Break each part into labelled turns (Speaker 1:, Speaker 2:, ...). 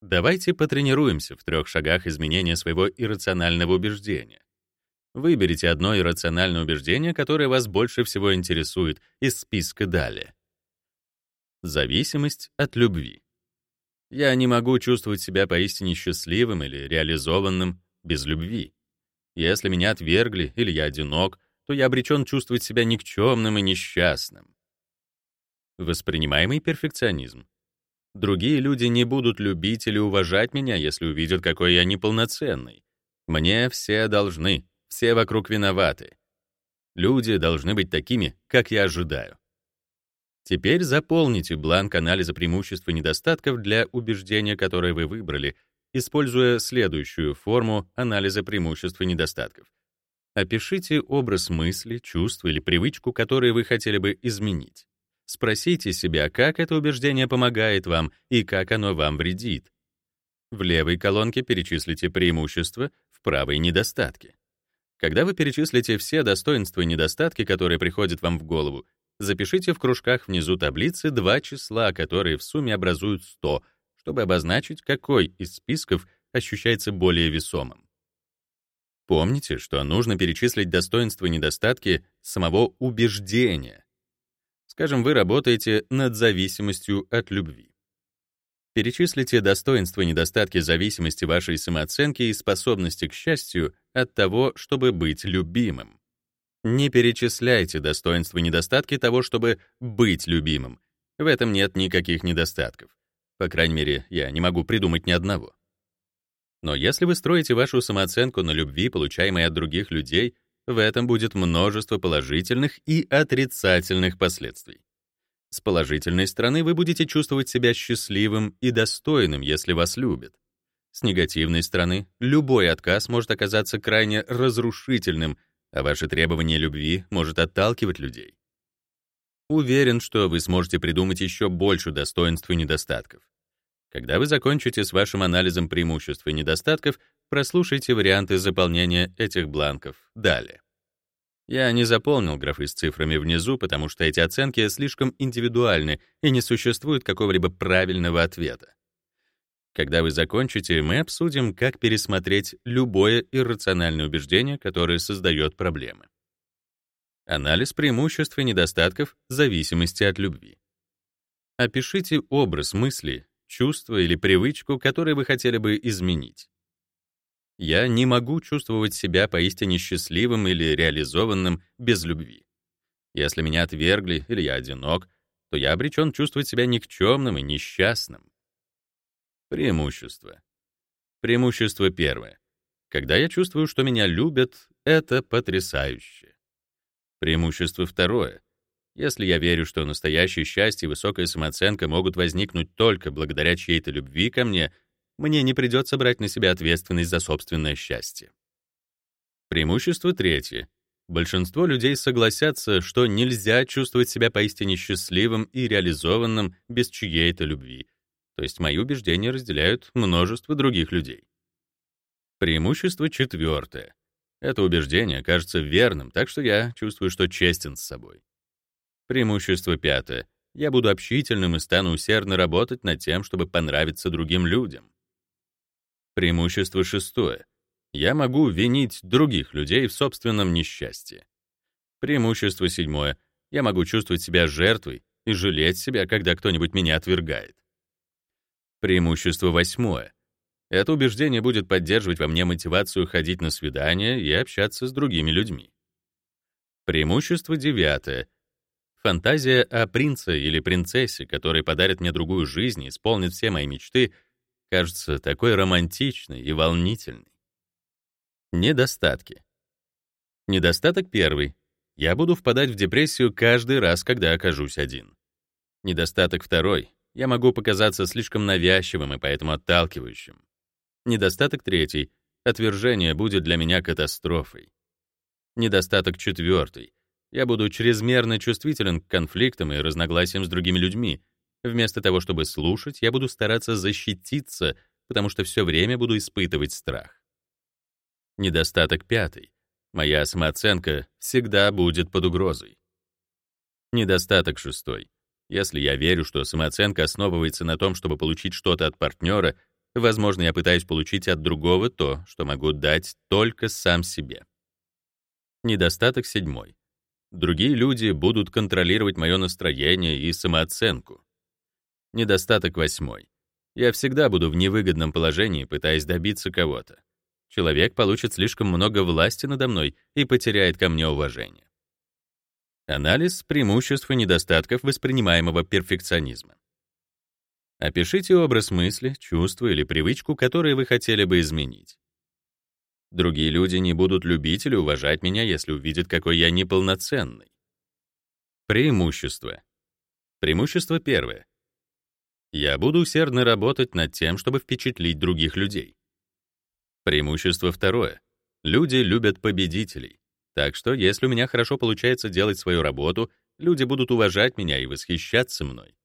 Speaker 1: Давайте потренируемся в трех шагах изменения своего иррационального убеждения. Выберите одно иррациональное убеждение, которое вас больше всего интересует, из списка далее. Зависимость от любви. Я не могу чувствовать себя поистине счастливым или реализованным без любви. Если меня отвергли или я одинок, то я обречен чувствовать себя никчемным и несчастным. Воспринимаемый перфекционизм. Другие люди не будут любить или уважать меня, если увидят, какой я неполноценный. Мне все должны, все вокруг виноваты. Люди должны быть такими, как я ожидаю. Теперь заполните бланк анализа преимуществ и недостатков для убеждения, которое вы выбрали, используя следующую форму анализа преимуществ и недостатков. Опишите образ мысли, чувства или привычку, которые вы хотели бы изменить. Спросите себя, как это убеждение помогает вам и как оно вам вредит. В левой колонке перечислите преимущества, в правой — недостатки. Когда вы перечислите все достоинства и недостатки, которые приходят вам в голову, запишите в кружках внизу таблицы два числа, которые в сумме образуют 100, чтобы обозначить, какой из списков ощущается более весомым. Помните, что нужно перечислить достоинства и недостатки самого убеждения. Скажем, вы работаете над зависимостью от любви. Перечислите достоинства и недостатки зависимости вашей самооценки и способности к счастью от того, чтобы быть любимым. Не перечисляйте достоинства и недостатки того, чтобы быть любимым. В этом нет никаких недостатков. По крайней мере, я не могу придумать ни одного. Но если вы строите вашу самооценку на любви, получаемой от других людей, в этом будет множество положительных и отрицательных последствий. С положительной стороны вы будете чувствовать себя счастливым и достойным, если вас любят. С негативной стороны, любой отказ может оказаться крайне разрушительным, а ваше требование любви может отталкивать людей. Уверен, что вы сможете придумать еще больше достоинств и недостатков. Когда вы закончите с вашим анализом преимуществ и недостатков, прослушайте варианты заполнения этих бланков далее. Я не заполнил графы с цифрами внизу, потому что эти оценки слишком индивидуальны и не существует какого-либо правильного ответа. Когда вы закончите, мы обсудим, как пересмотреть любое иррациональное убеждение, которое создает проблемы. Анализ преимуществ и недостатков зависимости от любви. Опишите образ мысли, чувство или привычку, которые вы хотели бы изменить. Я не могу чувствовать себя поистине счастливым или реализованным без любви. Если меня отвергли или я одинок, то я обречен чувствовать себя никчемным и несчастным. Преимущество. Преимущество первое. Когда я чувствую, что меня любят, это потрясающе. Преимущество второе. Если я верю, что настоящее счастье и высокая самооценка могут возникнуть только благодаря чьей-то любви ко мне — мне не придется брать на себя ответственность за собственное счастье. Преимущество третье. Большинство людей согласятся, что нельзя чувствовать себя поистине счастливым и реализованным без чьей-то любви. То есть мои убеждения разделяют множество других людей. Преимущество четвертое. Это убеждение кажется верным, так что я чувствую, что честен с собой. Преимущество пятое. Я буду общительным и стану усердно работать над тем, чтобы понравиться другим людям. Преимущество шестое. Я могу винить других людей в собственном несчастье. Преимущество седьмое. Я могу чувствовать себя жертвой и жалеть себя, когда кто-нибудь меня отвергает. Преимущество восьмое. Это убеждение будет поддерживать во мне мотивацию ходить на свидания и общаться с другими людьми. Преимущество девятое. Фантазия о принце или принцессе, который подарит мне другую жизнь и исполнит все мои мечты — кажется такой романтичной и волнительной. Недостатки. Недостаток первый. Я буду впадать в депрессию каждый раз, когда окажусь один. Недостаток второй. Я могу показаться слишком навязчивым и поэтому отталкивающим. Недостаток третий. Отвержение будет для меня катастрофой. Недостаток четвертый. Я буду чрезмерно чувствителен к конфликтам и разногласиям с другими людьми, Вместо того, чтобы слушать, я буду стараться защититься, потому что все время буду испытывать страх. Недостаток пятый. Моя самооценка всегда будет под угрозой. Недостаток шестой. Если я верю, что самооценка основывается на том, чтобы получить что-то от партнера, Возможно, я пытаюсь получить от другого то, что могу дать только сам себе. Недостаток седьмой. Другие люди будут контролировать мое настроение и самооценку. Недостаток восьмой. Я всегда буду в невыгодном положении, пытаясь добиться кого-то. Человек получит слишком много власти надо мной и потеряет ко мне уважение. Анализ преимуществ и недостатков воспринимаемого перфекционизма. Опишите образ мысли, чувство или привычку, которые вы хотели бы изменить. Другие люди не будут любить или уважать меня, если увидят, какой я неполноценный. Преимущество. Преимущество первое. Я буду усердно работать над тем, чтобы впечатлить других людей. Преимущество второе. Люди любят победителей. Так что, если у меня хорошо получается делать свою работу, люди будут уважать меня и восхищаться мной.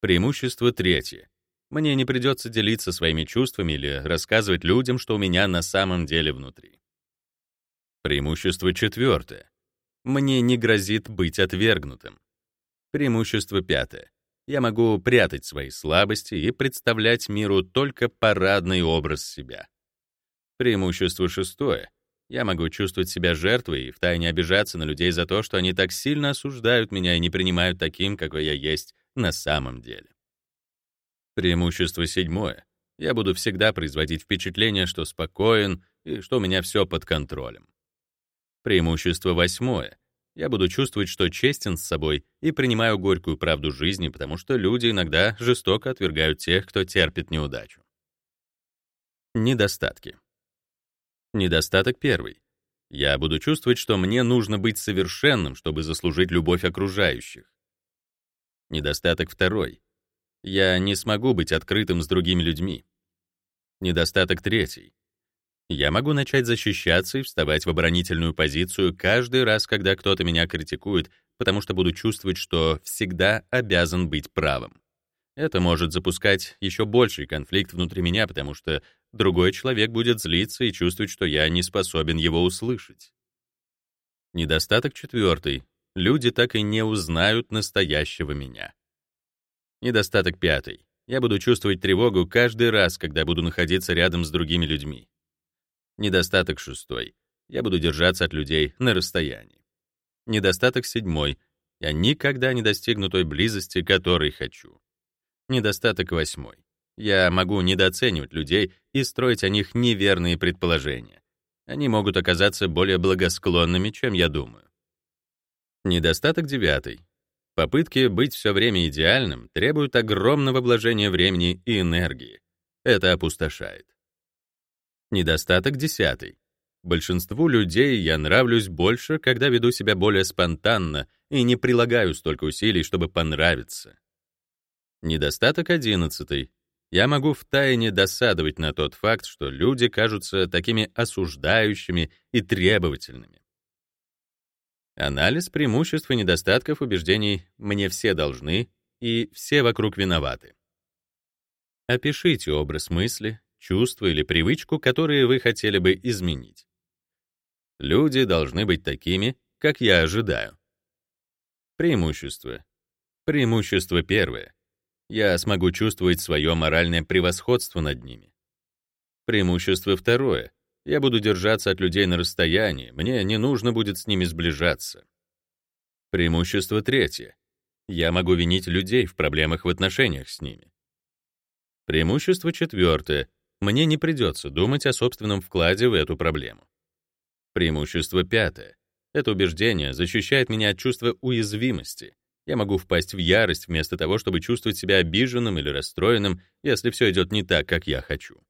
Speaker 1: Преимущество третье. Мне не придется делиться своими чувствами или рассказывать людям, что у меня на самом деле внутри. Преимущество четвертое. Мне не грозит быть отвергнутым. Преимущество пятое. Я могу прятать свои слабости и представлять миру только парадный образ себя. Преимущество шестое. Я могу чувствовать себя жертвой и втайне обижаться на людей за то, что они так сильно осуждают меня и не принимают таким, какой я есть, на самом деле. Преимущество седьмое. Я буду всегда производить впечатление, что спокоен и что у меня все под контролем. Преимущество восьмое. Я буду чувствовать, что честен с собой и принимаю горькую правду жизни, потому что люди иногда жестоко отвергают тех, кто терпит неудачу. Недостатки. Недостаток первый. Я буду чувствовать, что мне нужно быть совершенным, чтобы заслужить любовь окружающих. Недостаток второй. Я не смогу быть открытым с другими людьми. Недостаток третий. Я могу начать защищаться и вставать в оборонительную позицию каждый раз, когда кто-то меня критикует, потому что буду чувствовать, что всегда обязан быть правым. Это может запускать еще больший конфликт внутри меня, потому что другой человек будет злиться и чувствовать, что я не способен его услышать. Недостаток четвертый люди так и не узнают настоящего меня. Недостаток пятый. Я буду чувствовать тревогу каждый раз, когда буду находиться рядом с другими людьми. Недостаток шестой. Я буду держаться от людей на расстоянии. Недостаток седьмой. Я никогда не достигну той близости, которой хочу. Недостаток восьмой. Я могу недооценивать людей и строить о них неверные предположения. Они могут оказаться более благосклонными, чем я думаю. Недостаток девятый. Попытки быть все время идеальным требуют огромного вложения времени и энергии. Это опустошает. Недостаток десятый. Большинству людей я нравлюсь больше, когда веду себя более спонтанно и не прилагаю столько усилий, чтобы понравиться. Недостаток одиннадцатый. Я могу втайне досадовать на тот факт, что люди кажутся такими осуждающими и требовательными. Анализ преимуществ и недостатков убеждений «мне все должны» и «все вокруг виноваты». Опишите образ мысли, чувство или привычку, которые вы хотели бы изменить. Люди должны быть такими, как я ожидаю. Преимущество. Преимущество первое. Я смогу чувствовать свое моральное превосходство над ними. Преимущество второе. Я буду держаться от людей на расстоянии, мне не нужно будет с ними сближаться. Преимущество третье. Я могу винить людей в проблемах в отношениях с ними. Преимущество четвертое. Мне не придется думать о собственном вкладе в эту проблему. Преимущество пятое. Это убеждение защищает меня от чувства уязвимости. Я могу впасть в ярость вместо того, чтобы чувствовать себя обиженным или расстроенным, если все идет не так, как я хочу.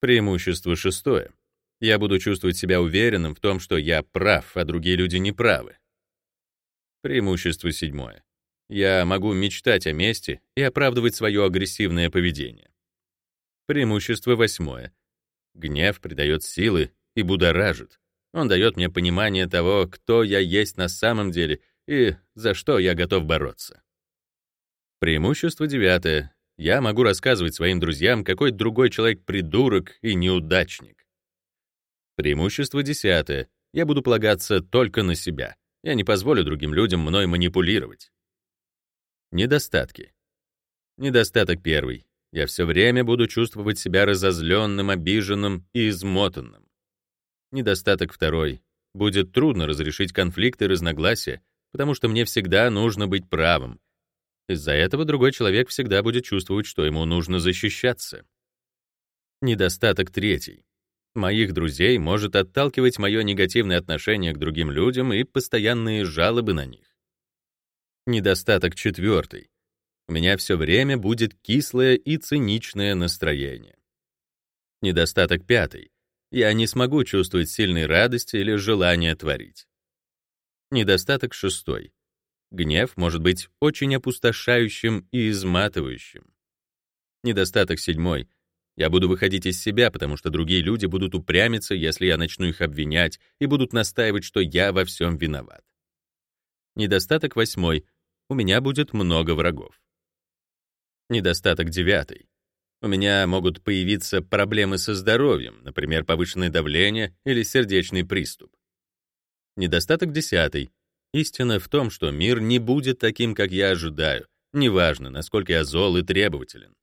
Speaker 1: Преимущество шестое. Я буду чувствовать себя уверенным в том, что я прав, а другие люди не правы. Преимущество седьмое. Я могу мечтать о мести и оправдывать свое агрессивное поведение. Преимущество восьмое. Гнев придает силы и будоражит. Он дает мне понимание того, кто я есть на самом деле и за что я готов бороться. Преимущество девятое. Я могу рассказывать своим друзьям, какой другой человек придурок и неудачник. Преимущество десятое. Я буду полагаться только на себя. Я не позволю другим людям мной манипулировать. Недостатки. Недостаток первый. Я все время буду чувствовать себя разозленным, обиженным и измотанным. Недостаток второй. Будет трудно разрешить конфликты и разногласия, потому что мне всегда нужно быть правым. Из-за этого другой человек всегда будет чувствовать, что ему нужно защищаться. Недостаток третий. Моих друзей может отталкивать мое негативное отношение к другим людям и постоянные жалобы на них. Недостаток четвертый. Меня все время будет кислое и циничное настроение. Недостаток пятый. Я не смогу чувствовать сильной радости или желания творить. Недостаток шестой. Гнев может быть очень опустошающим и изматывающим. Недостаток седьмой. Я буду выходить из себя, потому что другие люди будут упрямиться, если я начну их обвинять, и будут настаивать, что я во всем виноват. Недостаток восьмой. У меня будет много врагов. Недостаток девятый. У меня могут появиться проблемы со здоровьем, например, повышенное давление или сердечный приступ. Недостаток десятый. Истина в том, что мир не будет таким, как я ожидаю, неважно, насколько я зол и требователен.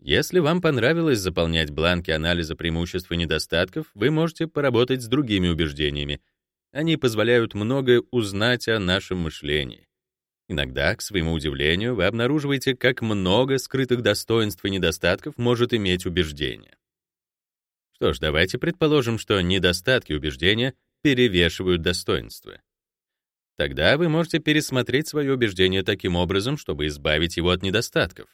Speaker 1: Если вам понравилось заполнять бланки анализа преимуществ и недостатков, вы можете поработать с другими убеждениями. Они позволяют многое узнать о нашем мышлении. Иногда, к своему удивлению, вы обнаруживаете, как много скрытых достоинств и недостатков может иметь убеждение. Что ж, давайте предположим, что недостатки убеждения перевешивают достоинства. Тогда вы можете пересмотреть свое убеждение таким образом, чтобы избавить его от недостатков.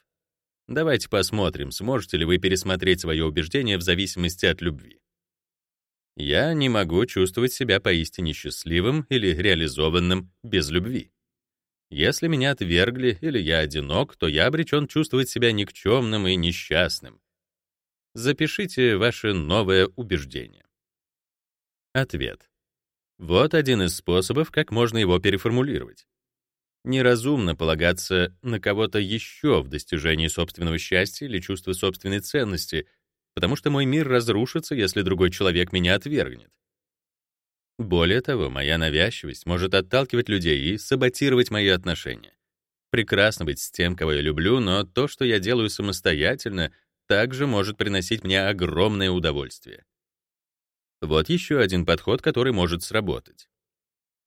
Speaker 1: Давайте посмотрим, сможете ли вы пересмотреть свое убеждение в зависимости от любви. Я не могу чувствовать себя поистине счастливым или реализованным без любви. Если меня отвергли или я одинок, то я обречен чувствовать себя никчемным и несчастным. Запишите ваше новое убеждение. Ответ. Вот один из способов, как можно его переформулировать. Неразумно полагаться на кого-то еще в достижении собственного счастья или чувства собственной ценности, потому что мой мир разрушится, если другой человек меня отвергнет. Более того, моя навязчивость может отталкивать людей и саботировать мои отношения. Прекрасно быть с тем, кого я люблю, но то, что я делаю самостоятельно, также может приносить мне огромное удовольствие. Вот еще один подход, который может сработать.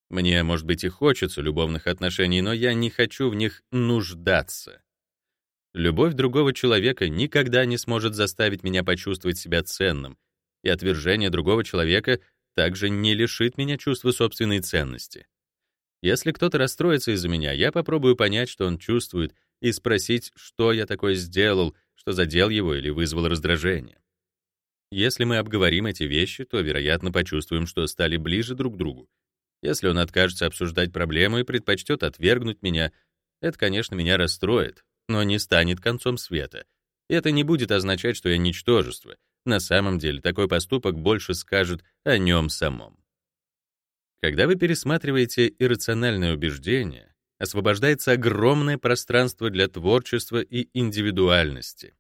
Speaker 1: Мне, может быть, и хочется любовных отношений, но я не хочу в них нуждаться. Любовь другого человека никогда не сможет заставить меня почувствовать себя ценным, и отвержение другого человека также не лишит меня чувства собственной ценности. Если кто-то расстроится из-за меня, я попробую понять, что он чувствует, и спросить, что я такое сделал, что задел его или вызвал раздражение. Если мы обговорим эти вещи, то, вероятно, почувствуем, что стали ближе друг к другу. Если он откажется обсуждать проблему и предпочтет отвергнуть меня, это, конечно, меня расстроит, но не станет концом света. Это не будет означать, что я ничтожество. На самом деле, такой поступок больше скажет о нем самом. Когда вы пересматриваете иррациональное убеждение, освобождается огромное пространство для творчества и индивидуальности.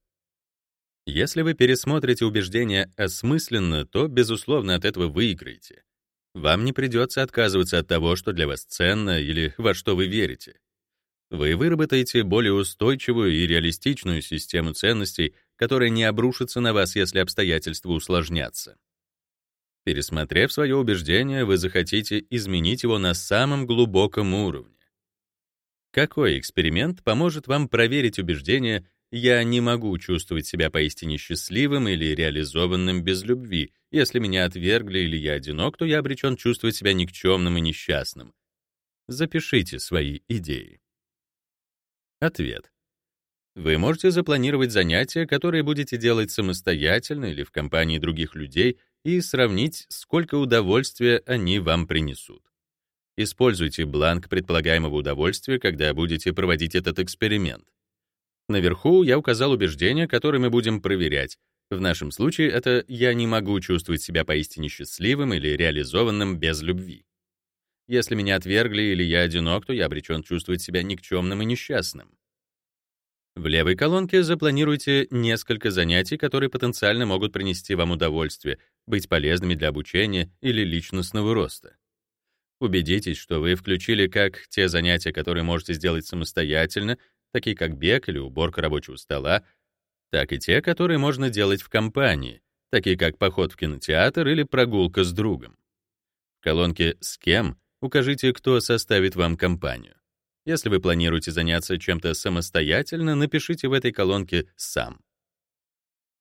Speaker 1: Если вы пересмотрите убеждения осмысленно, то, безусловно, от этого выиграете. Вам не придется отказываться от того, что для вас ценно или во что вы верите. Вы выработаете более устойчивую и реалистичную систему ценностей, которая не обрушится на вас, если обстоятельства усложнятся. Пересмотрев свое убеждение, вы захотите изменить его на самом глубоком уровне. Какой эксперимент поможет вам проверить убеждение я не могу чувствовать себя поистине счастливым или реализованным без любви. Если меня отвергли или я одинок, то я обречен чувствовать себя никчемным и несчастным. Запишите свои идеи. Ответ. Вы можете запланировать занятия, которые будете делать самостоятельно или в компании других людей, и сравнить, сколько удовольствия они вам принесут. Используйте бланк предполагаемого удовольствия, когда будете проводить этот эксперимент. Наверху я указал убеждения, которые мы будем проверять. В нашем случае это «я не могу чувствовать себя поистине счастливым или реализованным без любви». Если меня отвергли или я одинок, то я обречен чувствовать себя никчемным и несчастным. В левой колонке запланируйте несколько занятий, которые потенциально могут принести вам удовольствие, быть полезными для обучения или личностного роста. Убедитесь, что вы включили как те занятия, которые можете сделать самостоятельно, такие как бег или уборка рабочего стола, так и те, которые можно делать в компании, такие как поход в кинотеатр или прогулка с другом. В колонке «С кем» укажите, кто составит вам компанию. Если вы планируете заняться чем-то самостоятельно, напишите в этой колонке «сам».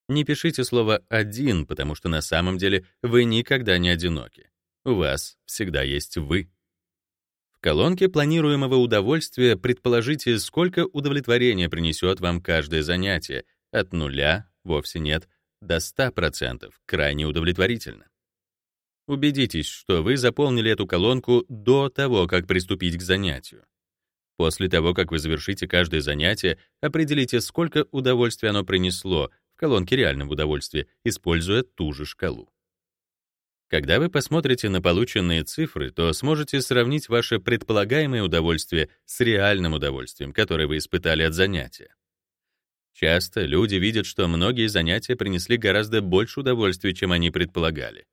Speaker 1: Не пишите слово «один», потому что на самом деле вы никогда не одиноки. У вас всегда есть «вы». В колонке планируемого удовольствия предположите, сколько удовлетворения принесет вам каждое занятие, от нуля, вовсе нет, до 100%, крайне удовлетворительно. Убедитесь, что вы заполнили эту колонку до того, как приступить к занятию. После того, как вы завершите каждое занятие, определите, сколько удовольствия оно принесло в колонке реального удовольствия, используя ту же шкалу. Когда вы посмотрите на полученные цифры, то сможете сравнить ваше предполагаемое удовольствие с реальным удовольствием, которое вы испытали от занятия. Часто люди видят, что многие занятия принесли гораздо больше удовольствия, чем они предполагали.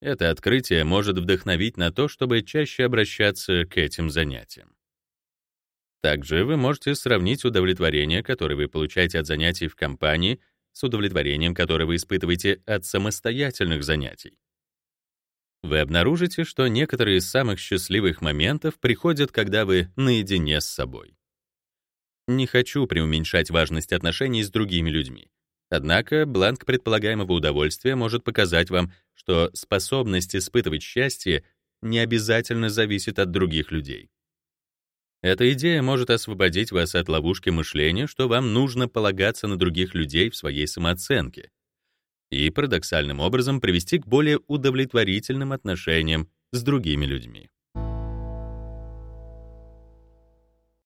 Speaker 1: Это открытие может вдохновить на то, чтобы чаще обращаться к этим занятиям. Также вы можете сравнить удовлетворение, которое вы получаете от занятий в компании, с удовлетворением, которое вы испытываете от самостоятельных занятий. Вы обнаружите, что некоторые из самых счастливых моментов приходят, когда вы наедине с собой. Не хочу преуменьшать важность отношений с другими людьми. Однако бланк предполагаемого удовольствия может показать вам, что способность испытывать счастье не обязательно зависит от других людей. Эта идея может освободить вас от ловушки мышления, что вам нужно полагаться на других людей в своей самооценке, и парадоксальным образом привести к более удовлетворительным отношениям с другими людьми.